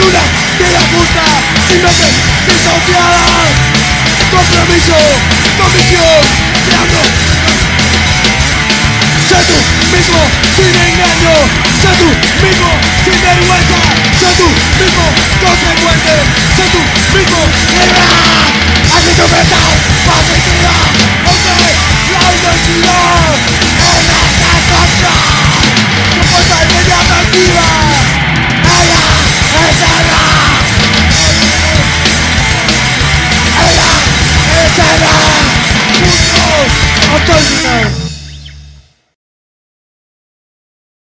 luna que la puta imagen desahuciada Compromiso, comisión, creando. Sé tú mismo sin